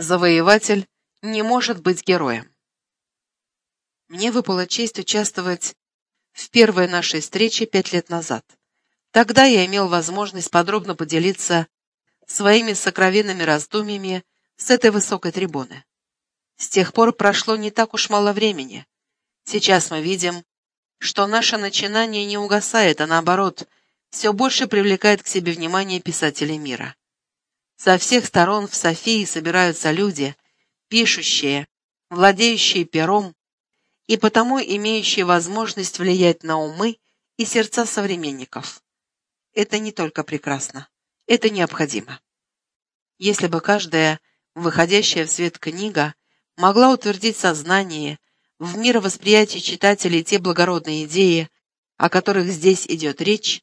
Завоеватель не может быть героем. Мне выпала честь участвовать в первой нашей встрече пять лет назад. Тогда я имел возможность подробно поделиться своими сокровенными раздумьями с этой высокой трибуны. С тех пор прошло не так уж мало времени. Сейчас мы видим, что наше начинание не угасает, а наоборот, все больше привлекает к себе внимание писателей мира. Со всех сторон в Софии собираются люди, пишущие, владеющие пером и потому имеющие возможность влиять на умы и сердца современников. Это не только прекрасно, это необходимо. Если бы каждая выходящая в свет книга могла утвердить сознание, в мировосприятии читателей те благородные идеи, о которых здесь идет речь,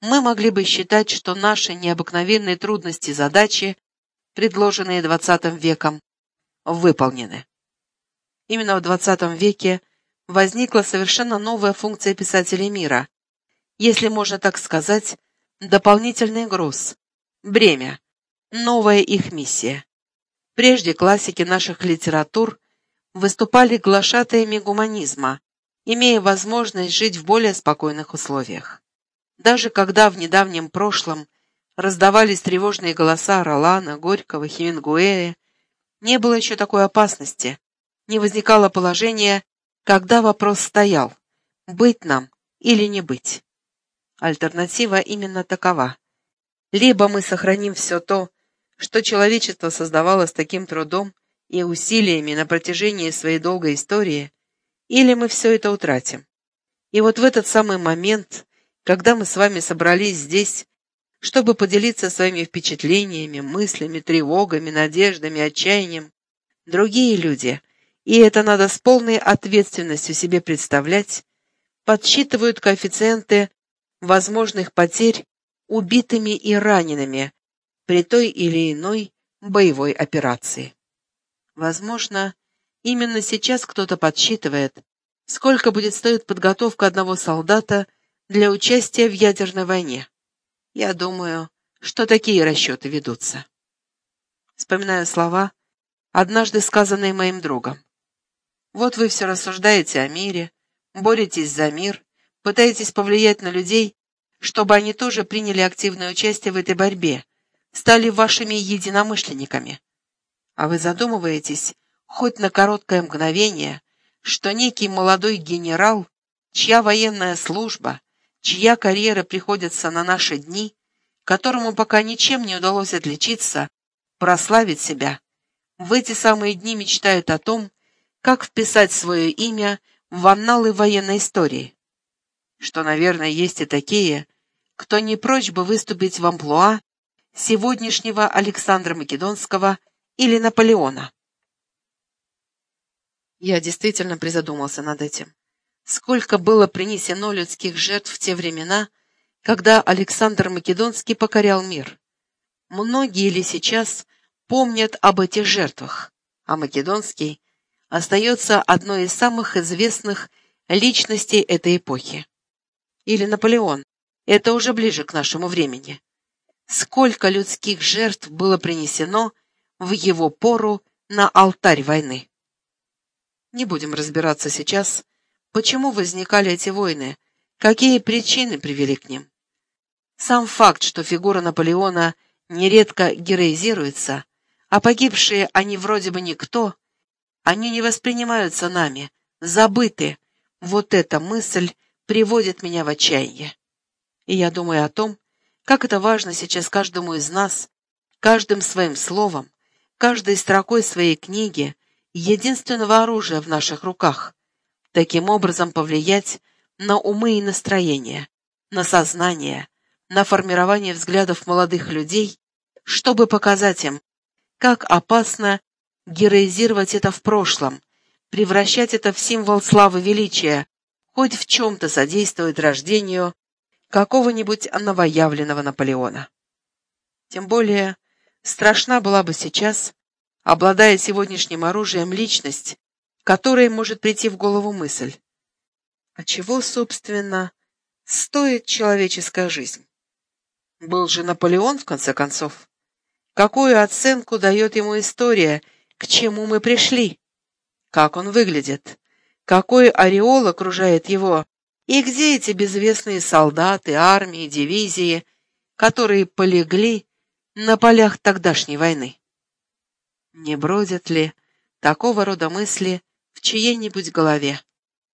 мы могли бы считать, что наши необыкновенные трудности задачи, предложенные XX веком, выполнены. Именно в XX веке возникла совершенно новая функция писателей мира, если можно так сказать, дополнительный груз, бремя, новая их миссия. Прежде классики наших литератур выступали глашатаями гуманизма, имея возможность жить в более спокойных условиях. Даже когда в недавнем прошлом раздавались тревожные голоса Ролана, Горького, Хемингуэя, не было еще такой опасности, не возникало положения, когда вопрос стоял – быть нам или не быть. Альтернатива именно такова. Либо мы сохраним все то, что человечество создавало с таким трудом, и усилиями на протяжении своей долгой истории, или мы все это утратим. И вот в этот самый момент, когда мы с вами собрались здесь, чтобы поделиться своими впечатлениями, мыслями, тревогами, надеждами, отчаянием, другие люди, и это надо с полной ответственностью себе представлять, подсчитывают коэффициенты возможных потерь убитыми и ранеными при той или иной боевой операции. Возможно, именно сейчас кто-то подсчитывает, сколько будет стоить подготовка одного солдата для участия в ядерной войне. Я думаю, что такие расчеты ведутся. Вспоминаю слова, однажды сказанные моим другом. Вот вы все рассуждаете о мире, боретесь за мир, пытаетесь повлиять на людей, чтобы они тоже приняли активное участие в этой борьбе, стали вашими единомышленниками. А вы задумываетесь, хоть на короткое мгновение, что некий молодой генерал, чья военная служба, чья карьера приходится на наши дни, которому пока ничем не удалось отличиться, прославить себя, в эти самые дни мечтает о том, как вписать свое имя в анналы военной истории. Что, наверное, есть и такие, кто не прочь бы выступить в амплуа сегодняшнего Александра Македонского или Наполеона. Я действительно призадумался над этим. Сколько было принесено людских жертв в те времена, когда Александр Македонский покорял мир? Многие ли сейчас помнят об этих жертвах, а Македонский остается одной из самых известных личностей этой эпохи? Или Наполеон? Это уже ближе к нашему времени. Сколько людских жертв было принесено в его пору на алтарь войны. Не будем разбираться сейчас, почему возникали эти войны, какие причины привели к ним. Сам факт, что фигура Наполеона нередко героизируется, а погибшие они вроде бы никто, они не воспринимаются нами, забыты. Вот эта мысль приводит меня в отчаяние. И я думаю о том, как это важно сейчас каждому из нас, каждым своим словом, каждой строкой своей книги единственного оружия в наших руках, таким образом повлиять на умы и настроения, на сознание, на формирование взглядов молодых людей, чтобы показать им, как опасно героизировать это в прошлом, превращать это в символ славы величия, хоть в чем-то содействует рождению какого-нибудь новоявленного Наполеона. Тем более, Страшна была бы сейчас, обладая сегодняшним оружием, личность, которой может прийти в голову мысль. А чего, собственно, стоит человеческая жизнь? Был же Наполеон, в конце концов. Какую оценку дает ему история, к чему мы пришли, как он выглядит, какой ореол окружает его, и где эти безвестные солдаты, армии, дивизии, которые полегли на полях тогдашней войны. Не бродят ли такого рода мысли в чьей-нибудь голове?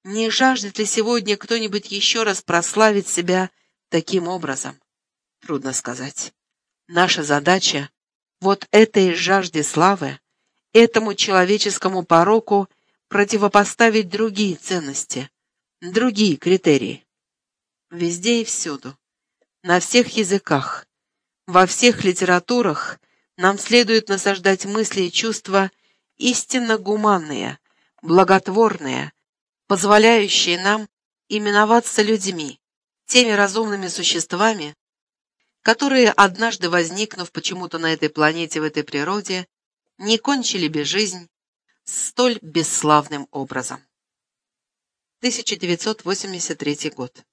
Не жаждет ли сегодня кто-нибудь еще раз прославить себя таким образом? Трудно сказать. Наша задача — вот этой жажде славы, этому человеческому пороку противопоставить другие ценности, другие критерии. Везде и всюду, на всех языках, во всех литературах нам следует насаждать мысли и чувства истинно гуманные, благотворные, позволяющие нам именоваться людьми, теми разумными существами, которые, однажды возникнув почему-то на этой планете, в этой природе, не кончили бы жизнь столь бесславным образом. 1983 год.